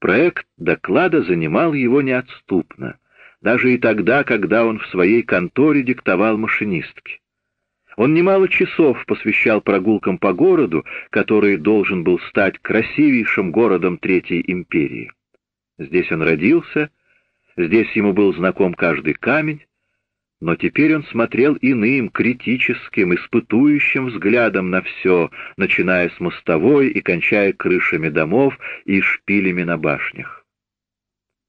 Проект доклада занимал его неотступно, даже и тогда, когда он в своей конторе диктовал машинистке. Он немало часов посвящал прогулкам по городу, который должен был стать красивейшим городом Третьей империи. Здесь он родился, здесь ему был знаком каждый камень, но теперь он смотрел иным, критическим, испытующим взглядом на все, начиная с мостовой и кончая крышами домов и шпилями на башнях.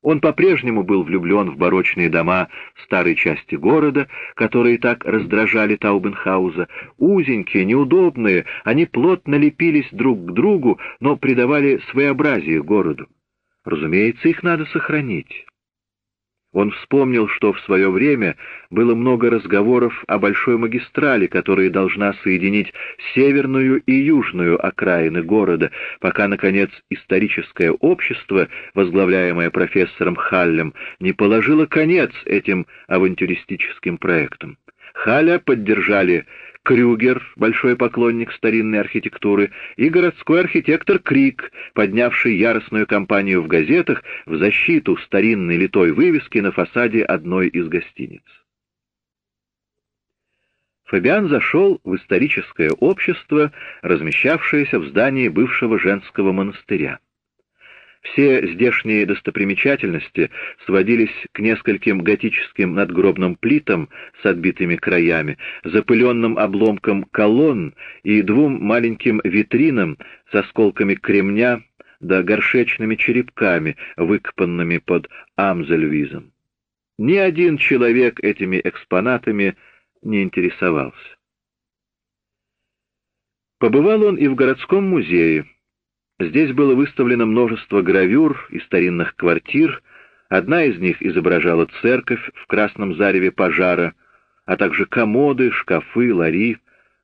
Он по-прежнему был влюблен в барочные дома старой части города, которые так раздражали Таубенхауза. Узенькие, неудобные, они плотно лепились друг к другу, но придавали своеобразие городу. Разумеется, их надо сохранить. Он вспомнил, что в свое время было много разговоров о большой магистрали, которая должна соединить северную и южную окраины города, пока, наконец, историческое общество, возглавляемое профессором Халлем, не положило конец этим авантюристическим проектам. Халя поддержали Крюгер, большой поклонник старинной архитектуры, и городской архитектор Крик, поднявший яростную кампанию в газетах в защиту старинной литой вывески на фасаде одной из гостиниц. Фабиан зашел в историческое общество, размещавшееся в здании бывшего женского монастыря. Все здешние достопримечательности сводились к нескольким готическим надгробным плитам с отбитыми краями, запыленным обломкам колонн и двум маленьким витринам с осколками кремня да горшечными черепками, выкопанными под Амзельвизом. Ни один человек этими экспонатами не интересовался. Побывал он и в городском музее, Здесь было выставлено множество гравюр и старинных квартир, одна из них изображала церковь в красном зареве пожара, а также комоды, шкафы, лари.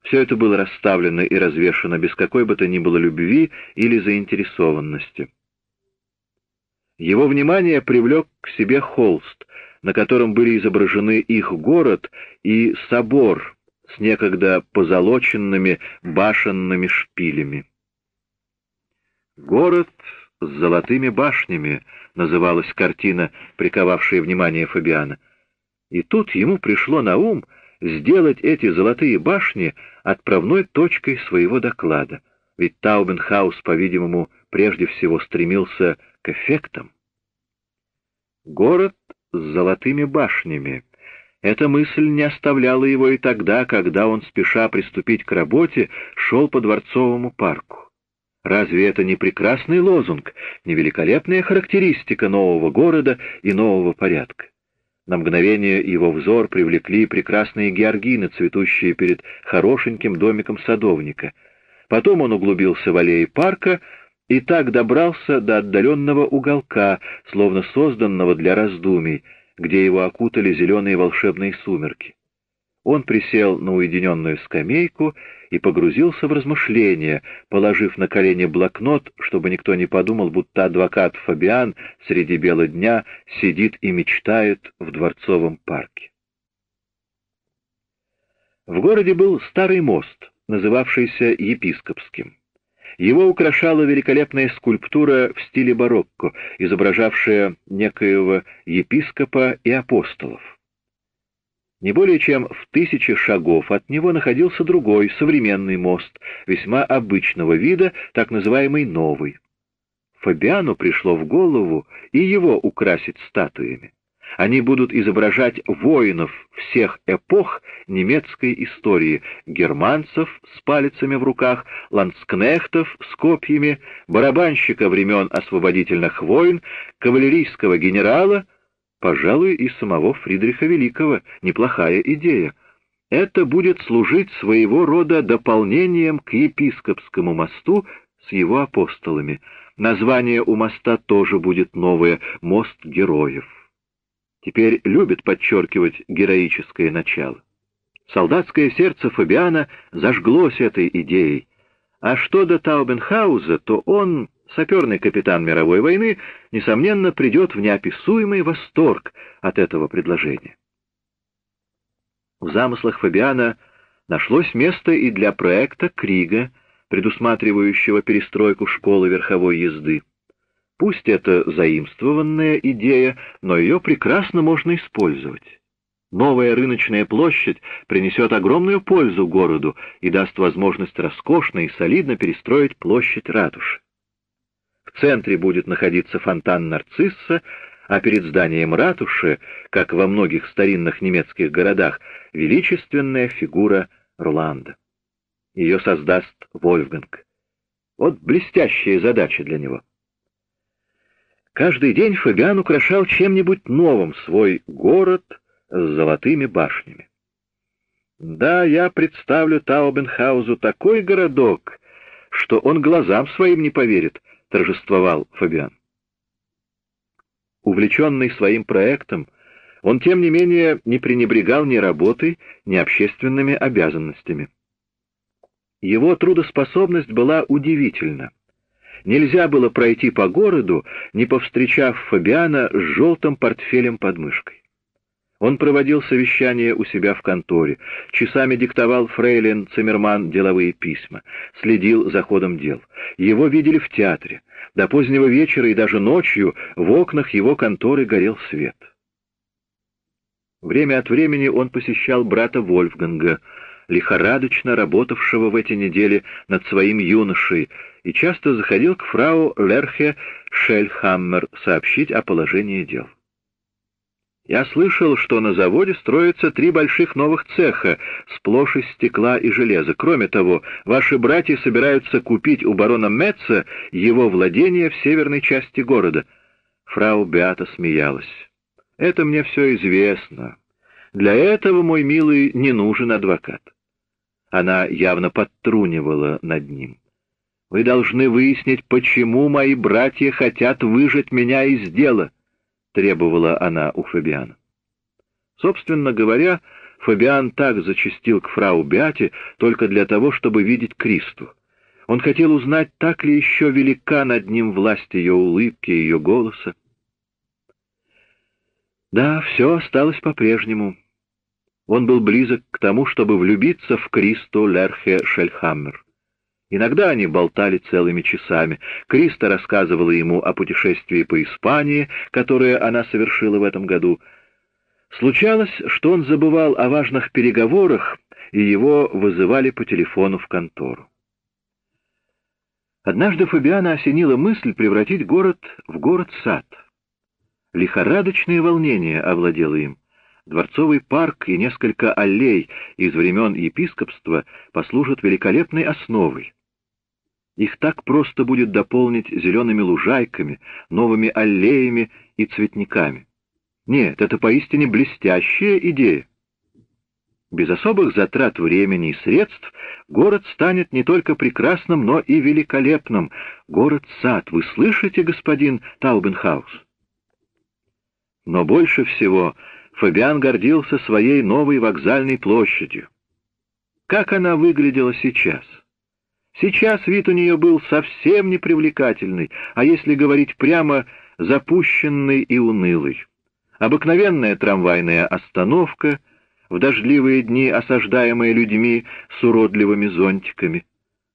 Все это было расставлено и развешано без какой бы то ни было любви или заинтересованности. Его внимание привлек к себе холст, на котором были изображены их город и собор с некогда позолоченными башенными шпилями. «Город с золотыми башнями» называлась картина, приковавшая внимание Фабиана. И тут ему пришло на ум сделать эти золотые башни отправной точкой своего доклада, ведь Таубенхаус, по-видимому, прежде всего стремился к эффектам. Город с золотыми башнями. Эта мысль не оставляла его и тогда, когда он, спеша приступить к работе, шел по Дворцовому парку. Разве это не прекрасный лозунг, не великолепная характеристика нового города и нового порядка? На мгновение его взор привлекли прекрасные георгины, цветущие перед хорошеньким домиком садовника. Потом он углубился в аллеи парка и так добрался до отдаленного уголка, словно созданного для раздумий, где его окутали зеленые волшебные сумерки. Он присел на уединенную скамейку и погрузился в размышления, положив на колени блокнот, чтобы никто не подумал, будто адвокат Фабиан среди бела дня сидит и мечтает в дворцовом парке. В городе был старый мост, называвшийся епископским. Его украшала великолепная скульптура в стиле барокко, изображавшая некоего епископа и апостолов. Не более чем в тысячи шагов от него находился другой, современный мост, весьма обычного вида, так называемый «новый». Фабиану пришло в голову и его украсить статуями. Они будут изображать воинов всех эпох немецкой истории, германцев с палицами в руках, ландскнехтов с копьями, барабанщика времен освободительных войн, кавалерийского генерала — Пожалуй, и самого Фридриха Великого неплохая идея. Это будет служить своего рода дополнением к епископскому мосту с его апостолами. Название у моста тоже будет новое — «Мост героев». Теперь любит подчеркивать героическое начало. Солдатское сердце Фабиана зажглось этой идеей. А что до Таубенхауза, то он саперный капитан мировой войны, несомненно, придет в неописуемый восторг от этого предложения. В замыслах Фабиана нашлось место и для проекта Крига, предусматривающего перестройку школы верховой езды. Пусть это заимствованная идея, но ее прекрасно можно использовать. Новая рыночная площадь принесет огромную пользу городу и даст возможность роскошно и солидно перестроить площадь ратуши. В центре будет находиться фонтан Нарцисса, а перед зданием ратуши, как во многих старинных немецких городах, величественная фигура Роланда. Ее создаст Вольфганг. Вот блестящая задача для него. Каждый день Фабиан украшал чем-нибудь новым свой город с золотыми башнями. Да, я представлю Таубенхаузу такой городок, что он глазам своим не поверит, торжествовал Фабиан. Увлеченный своим проектом, он, тем не менее, не пренебрегал ни работой, ни общественными обязанностями. Его трудоспособность была удивительна. Нельзя было пройти по городу, не повстречав Фабиана с желтым портфелем под мышкой. Он проводил совещания у себя в конторе, часами диктовал фрейлин Циммерман деловые письма, следил за ходом дел. Его видели в театре. До позднего вечера и даже ночью в окнах его конторы горел свет. Время от времени он посещал брата Вольфганга, лихорадочно работавшего в эти недели над своим юношей, и часто заходил к фрау Лерхе Шельхаммер сообщить о положении дел. Я слышал, что на заводе строятся три больших новых цеха, сплошь из стекла и железа. Кроме того, ваши братья собираются купить у барона Метца его владение в северной части города. Фрау Беата смеялась. Это мне все известно. Для этого, мой милый, не нужен адвокат. Она явно подтрунивала над ним. Вы должны выяснить, почему мои братья хотят выжать меня из дела требовала она у Фабиана. Собственно говоря, Фабиан так зачастил к фрау Беате только для того, чтобы видеть Кристу. Он хотел узнать, так ли еще велика над ним власть ее улыбки, ее голоса. Да, все осталось по-прежнему. Он был близок к тому, чтобы влюбиться в Кристу Лерхе Шельхаммер. Иногда они болтали целыми часами. Криста рассказывала ему о путешествии по Испании, которое она совершила в этом году. Случалось, что он забывал о важных переговорах, и его вызывали по телефону в контору. Однажды Фабиана осенила мысль превратить город в город-сад. Лихорадочное волнение овладело им. Дворцовый парк и несколько аллей из времен епископства послужат великолепной основой. Их так просто будет дополнить зелеными лужайками, новыми аллеями и цветниками. Нет, это поистине блестящая идея. Без особых затрат времени и средств город станет не только прекрасным, но и великолепным. Город-сад, вы слышите, господин Таубенхаус? Но больше всего Фабиан гордился своей новой вокзальной площадью. Как она выглядела сейчас? Сейчас вид у нее был совсем непривлекательный, а если говорить прямо, запущенный и унылый. Обыкновенная трамвайная остановка, в дождливые дни осаждаемая людьми с уродливыми зонтиками.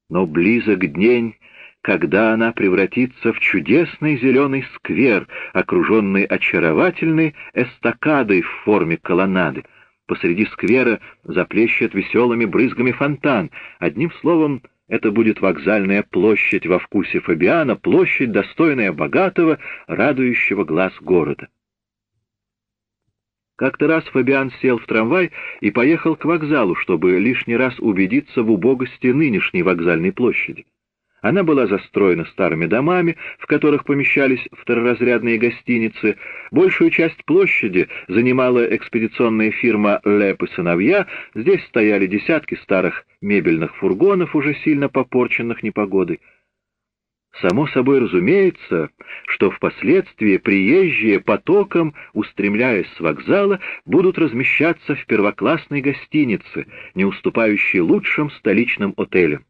Но близок день, когда она превратится в чудесный зеленый сквер, окруженный очаровательной эстакадой в форме колоннады. Посреди сквера заплещет веселыми брызгами фонтан. Одним словом, это будет вокзальная площадь во вкусе Фабиана, площадь, достойная богатого, радующего глаз города. Как-то раз Фабиан сел в трамвай и поехал к вокзалу, чтобы лишний раз убедиться в убогости нынешней вокзальной площади. Она была застроена старыми домами, в которых помещались второразрядные гостиницы. Большую часть площади занимала экспедиционная фирма «Леп и сыновья». Здесь стояли десятки старых мебельных фургонов, уже сильно попорченных непогодой. Само собой разумеется, что впоследствии приезжие потоком, устремляясь с вокзала, будут размещаться в первоклассной гостинице, не уступающей лучшим столичным отелям.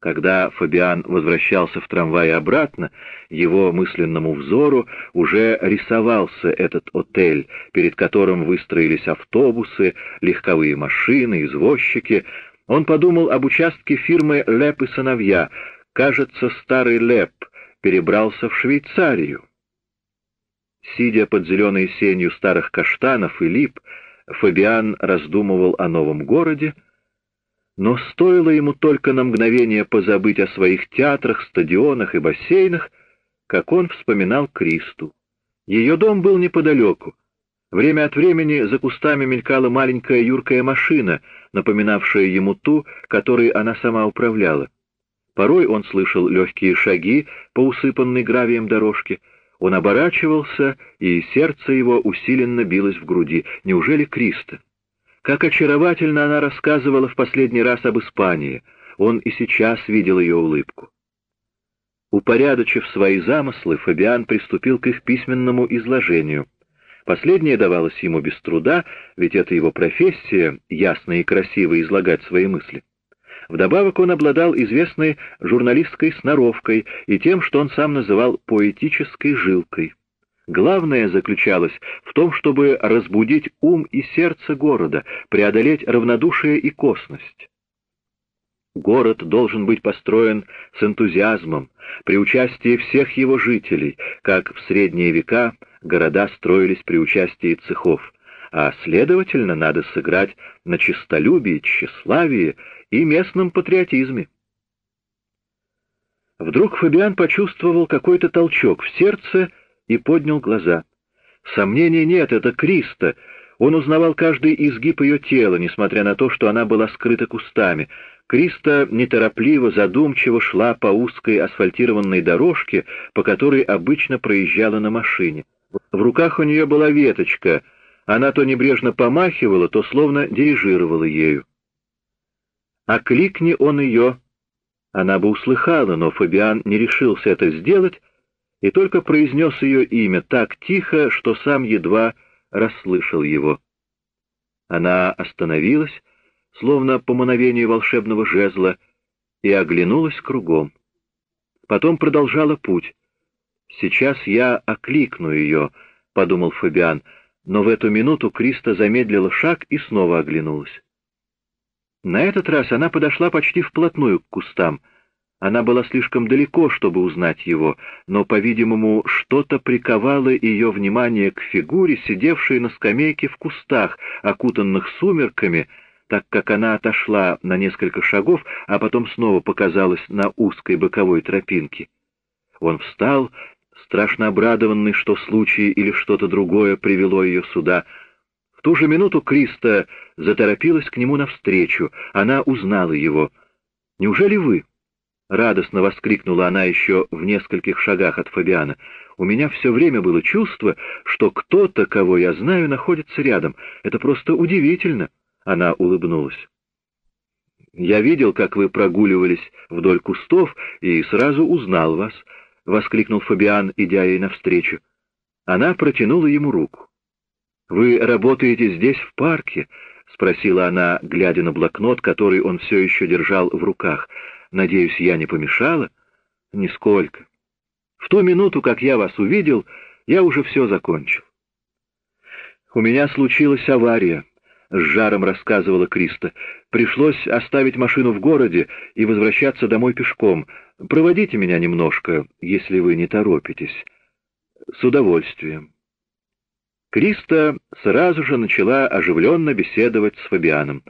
Когда Фабиан возвращался в трамвае обратно, его мысленному взору уже рисовался этот отель, перед которым выстроились автобусы, легковые машины, извозчики. Он подумал об участке фирмы «Леп и сыновья». Кажется, старый Леп перебрался в Швейцарию. Сидя под зеленой сенью старых каштанов и лип, Фабиан раздумывал о новом городе, но стоило ему только на мгновение позабыть о своих театрах, стадионах и бассейнах, как он вспоминал Кристу. Ее дом был неподалеку. Время от времени за кустами мелькала маленькая юркая машина, напоминавшая ему ту, которой она сама управляла. Порой он слышал легкие шаги по усыпанной гравием дорожке. Он оборачивался, и сердце его усиленно билось в груди. Неужели Криста? Как очаровательно она рассказывала в последний раз об Испании. Он и сейчас видел ее улыбку. Упорядочив свои замыслы, Фабиан приступил к их письменному изложению. Последнее давалось ему без труда, ведь это его профессия — ясно и красиво излагать свои мысли. Вдобавок он обладал известной журналистской сноровкой и тем, что он сам называл поэтической жилкой. Главное заключалось в том, чтобы разбудить ум и сердце города, преодолеть равнодушие и косность. Город должен быть построен с энтузиазмом, при участии всех его жителей, как в средние века города строились при участии цехов, а, следовательно, надо сыграть на честолюбии, тщеславии и местном патриотизме. Вдруг Фабиан почувствовал какой-то толчок в сердце и поднял глаза. Сомнений нет, это Криста. Он узнавал каждый изгиб ее тела, несмотря на то, что она была скрыта кустами. Криста неторопливо, задумчиво шла по узкой асфальтированной дорожке, по которой обычно проезжала на машине. В руках у нее была веточка, она то небрежно помахивала, то словно дирижировала ею. Окликни он ее, она бы услыхала, но Фабиан не решился это сделать и только произнес ее имя так тихо, что сам едва расслышал его. Она остановилась, словно по мановению волшебного жезла, и оглянулась кругом. Потом продолжала путь. «Сейчас я окликну ее», — подумал Фабиан, но в эту минуту Криста замедлила шаг и снова оглянулась. На этот раз она подошла почти вплотную к кустам. Она была слишком далеко, чтобы узнать его, но, по-видимому, что-то приковало ее внимание к фигуре, сидевшей на скамейке в кустах, окутанных сумерками, так как она отошла на несколько шагов, а потом снова показалась на узкой боковой тропинке. Он встал, страшно обрадованный, что случай или что-то другое привело ее сюда. В ту же минуту Криста заторопилась к нему навстречу. Она узнала его. «Неужели вы?» — радостно воскликнула она еще в нескольких шагах от Фабиана. «У меня все время было чувство, что кто-то, кого я знаю, находится рядом. Это просто удивительно!» Она улыбнулась. «Я видел, как вы прогуливались вдоль кустов, и сразу узнал вас», — воскликнул Фабиан, идя ей навстречу. Она протянула ему руку. «Вы работаете здесь, в парке?» — спросила она, глядя на блокнот, который он все еще держал в руках. «Надеюсь, я не помешала?» «Нисколько. В ту минуту, как я вас увидел, я уже все закончил». «У меня случилась авария», — с жаром рассказывала Криста. «Пришлось оставить машину в городе и возвращаться домой пешком. Проводите меня немножко, если вы не торопитесь». «С удовольствием». Криста сразу же начала оживленно беседовать с Фабианом.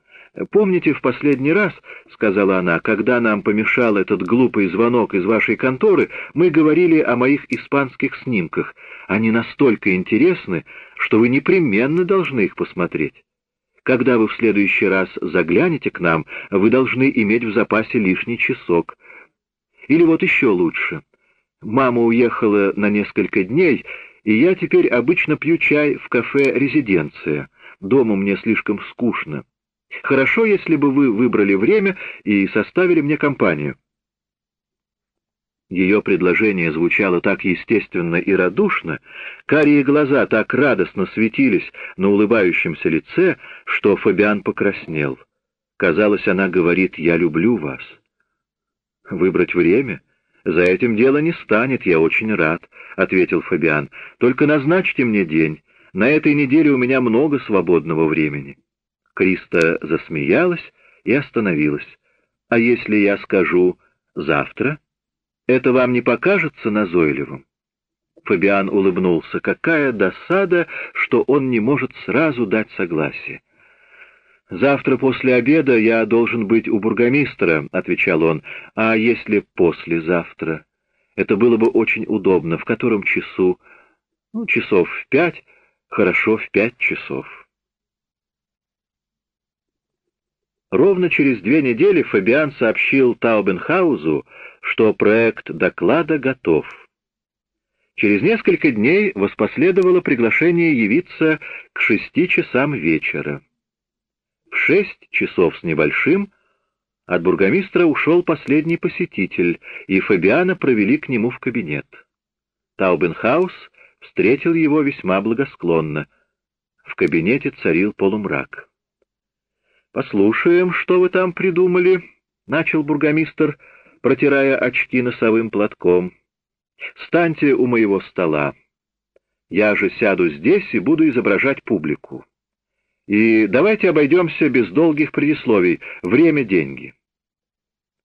«Помните, в последний раз, — сказала она, — когда нам помешал этот глупый звонок из вашей конторы, мы говорили о моих испанских снимках. Они настолько интересны, что вы непременно должны их посмотреть. Когда вы в следующий раз заглянете к нам, вы должны иметь в запасе лишний часок. Или вот еще лучше. Мама уехала на несколько дней, и я теперь обычно пью чай в кафе «Резиденция». Дома мне слишком скучно. Хорошо, если бы вы выбрали время и составили мне компанию». Ее предложение звучало так естественно и радушно, карие глаза так радостно светились на улыбающемся лице, что Фабиан покраснел. Казалось, она говорит «Я люблю вас». Выбрать время? «За этим дело не станет, я очень рад», — ответил Фабиан. «Только назначьте мне день. На этой неделе у меня много свободного времени». Криста засмеялась и остановилась. «А если я скажу завтра?» Это вам не покажется назойливым? Фабиан улыбнулся. Какая досада, что он не может сразу дать согласие. «Завтра после обеда я должен быть у бургомистра», — отвечал он. «А если послезавтра? Это было бы очень удобно. В котором часу? Ну, часов в пять. Хорошо, в пять часов». Ровно через две недели Фабиан сообщил Таубенхаузу, что проект доклада готов. Через несколько дней воспоследовало приглашение явиться к шести часам вечера. В шесть часов с небольшим от бургомистра ушел последний посетитель, и Фабиана провели к нему в кабинет. Таубенхаус встретил его весьма благосклонно. В кабинете царил полумрак. «Послушаем, что вы там придумали», — начал бургомистр, протирая очки носовым платком. «Станьте у моего стола. Я же сяду здесь и буду изображать публику. И давайте обойдемся без долгих предисловий. Время — деньги».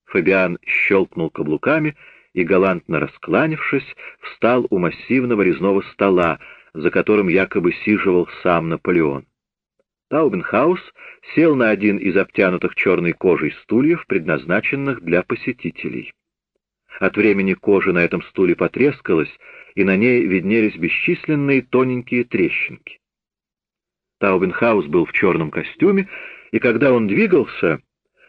Фабиан щелкнул каблуками и, галантно раскланившись, встал у массивного резного стола, за которым якобы сиживал сам Наполеон. Таубенхаус сел на один из обтянутых черной кожей стульев, предназначенных для посетителей. От времени кожа на этом стуле потрескалась, и на ней виднелись бесчисленные тоненькие трещинки. Таубенхаус был в черном костюме, и когда он двигался,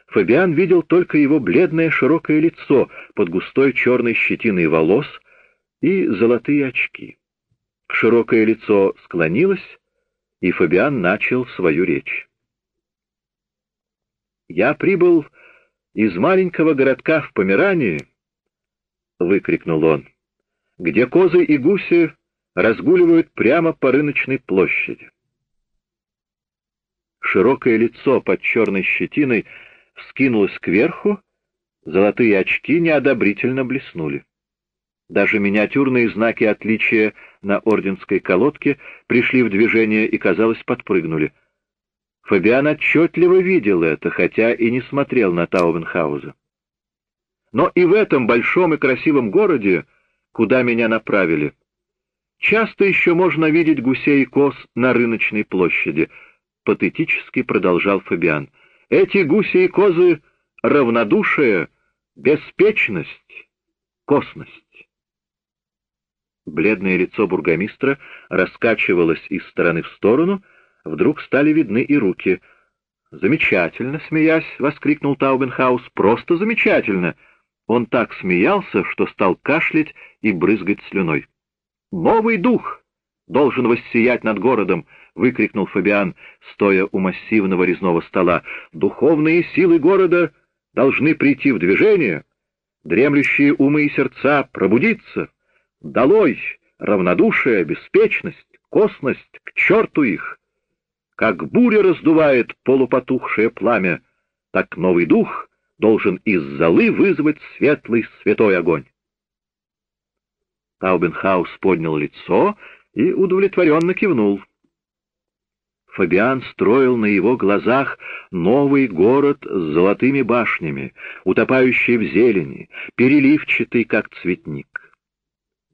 Фабиан видел только его бледное широкое лицо под густой черной щетиной волос и золотые очки. Широкое лицо склонилось, и Фабиан начал свою речь. «Я прибыл из маленького городка в Померании», — выкрикнул он, — «где козы и гуси разгуливают прямо по рыночной площади». Широкое лицо под черной щетиной вскинулось кверху, золотые очки неодобрительно блеснули. Даже миниатюрные знаки отличия на орденской колодке пришли в движение и, казалось, подпрыгнули. Фабиан отчетливо видел это, хотя и не смотрел на Таубенхауза. Но и в этом большом и красивом городе, куда меня направили, часто еще можно видеть гусей и коз на рыночной площади, — патетически продолжал Фабиан. Эти гуси и козы — равнодушие, беспечность, косность. Бледное лицо бургомистра раскачивалось из стороны в сторону, вдруг стали видны и руки. «Замечательно!» — смеясь, воскликнул Таубенхаус. «Просто замечательно!» Он так смеялся, что стал кашлять и брызгать слюной. «Новый дух должен воссиять над городом!» — выкрикнул Фабиан, стоя у массивного резного стола. «Духовные силы города должны прийти в движение, дремлющие умы и сердца пробудиться!» Долой равнодушие, беспечность, косность, к черту их! Как буря раздувает полупотухшее пламя, так новый дух должен из золы вызвать светлый святой огонь. Таубенхаус поднял лицо и удовлетворенно кивнул. Фабиан строил на его глазах новый город с золотыми башнями, утопающий в зелени, переливчатый, как цветник.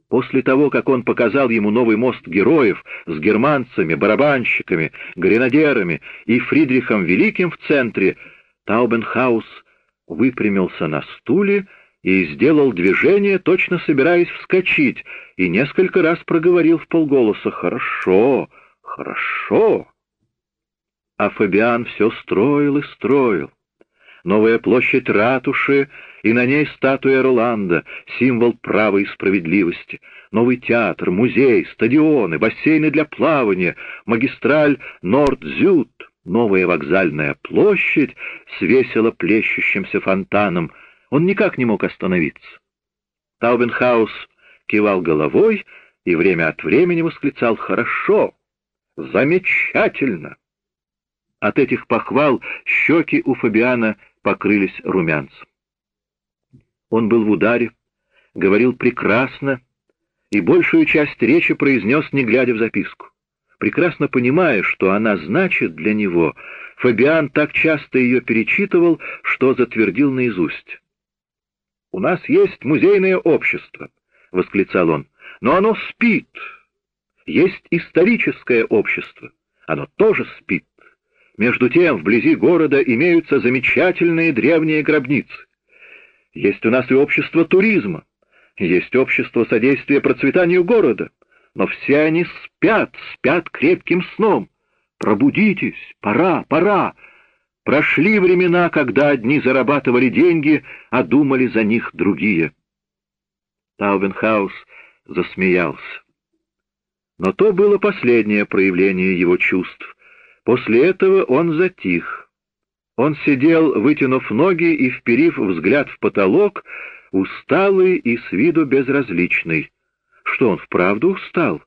После того, как он показал ему новый мост героев с германцами, барабанщиками, гренадерами и Фридрихом Великим в центре, Таубенхаус выпрямился на стуле и сделал движение, точно собираясь вскочить, и несколько раз проговорил в полголоса «Хорошо, хорошо». А Фабиан все строил и строил новая площадь ратуши, и на ней статуя Роланда, символ права и справедливости, новый театр, музей, стадионы, бассейны для плавания, магистраль Норд-Зют, новая вокзальная площадь с весело плещущимся фонтаном. Он никак не мог остановиться. Таубенхаус кивал головой и время от времени восклицал «Хорошо! Замечательно!» От этих похвал щеки у Фабиана покрылись румянцем. Он был в ударе, говорил прекрасно и большую часть речи произнес, не глядя в записку. Прекрасно понимая, что она значит для него, Фабиан так часто ее перечитывал, что затвердил наизусть. У нас есть музейное общество, — восклицал он, — но оно спит. Есть историческое общество, оно тоже спит. Между тем, вблизи города имеются замечательные древние гробницы. Есть у нас и общество туризма, есть общество содействия процветанию города, но все они спят, спят крепким сном. Пробудитесь, пора, пора. Прошли времена, когда одни зарабатывали деньги, а думали за них другие. Таубенхаус засмеялся. Но то было последнее проявление его чувств. После этого он затих. Он сидел, вытянув ноги и вперив взгляд в потолок, усталый и с виду безразличный. Что он вправду устал?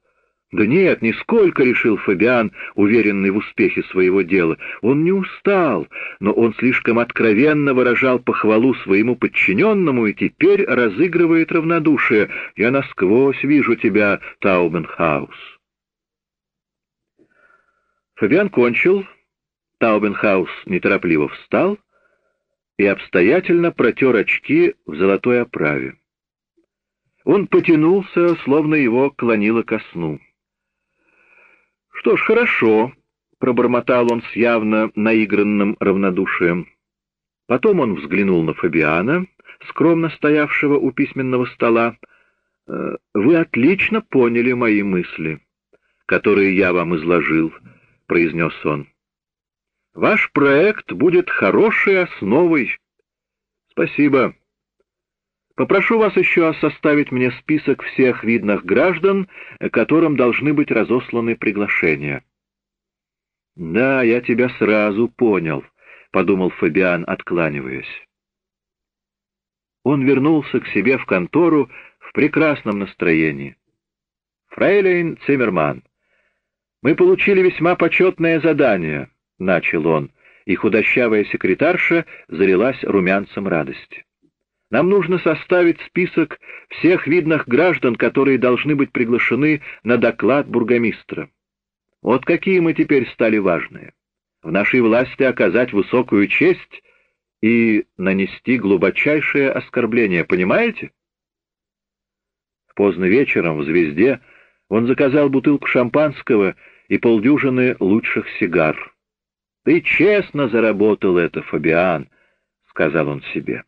Да нет, нисколько, решил Фабиан, уверенный в успехе своего дела. Он не устал, но он слишком откровенно выражал похвалу своему подчиненному и теперь разыгрывает равнодушие. Я насквозь вижу тебя, Таубенхаус. Фабиан кончил, Таубенхаус неторопливо встал и обстоятельно протер очки в золотой оправе. Он потянулся, словно его клонило ко сну. «Что ж, хорошо», — пробормотал он с явно наигранным равнодушием. Потом он взглянул на Фабиана, скромно стоявшего у письменного стола. «Э, «Вы отлично поняли мои мысли, которые я вам изложил», — произнес он. «Ваш проект будет хорошей основой». «Спасибо». Попрошу вас еще составить мне список всех видных граждан, которым должны быть разосланы приглашения. «Да, я тебя сразу понял», — подумал Фабиан, откланиваясь. Он вернулся к себе в контору в прекрасном настроении. «Фрейлейн Циммерман, мы получили весьма почетное задание», — начал он, и худощавая секретарша залилась румянцем радости. Нам нужно составить список всех видных граждан, которые должны быть приглашены на доклад бургомистра. Вот какие мы теперь стали важные. В нашей власти оказать высокую честь и нанести глубочайшее оскорбление, понимаете? Поздно вечером в «Звезде» он заказал бутылку шампанского и полдюжины лучших сигар. «Ты честно заработал это, Фабиан», — сказал он себе.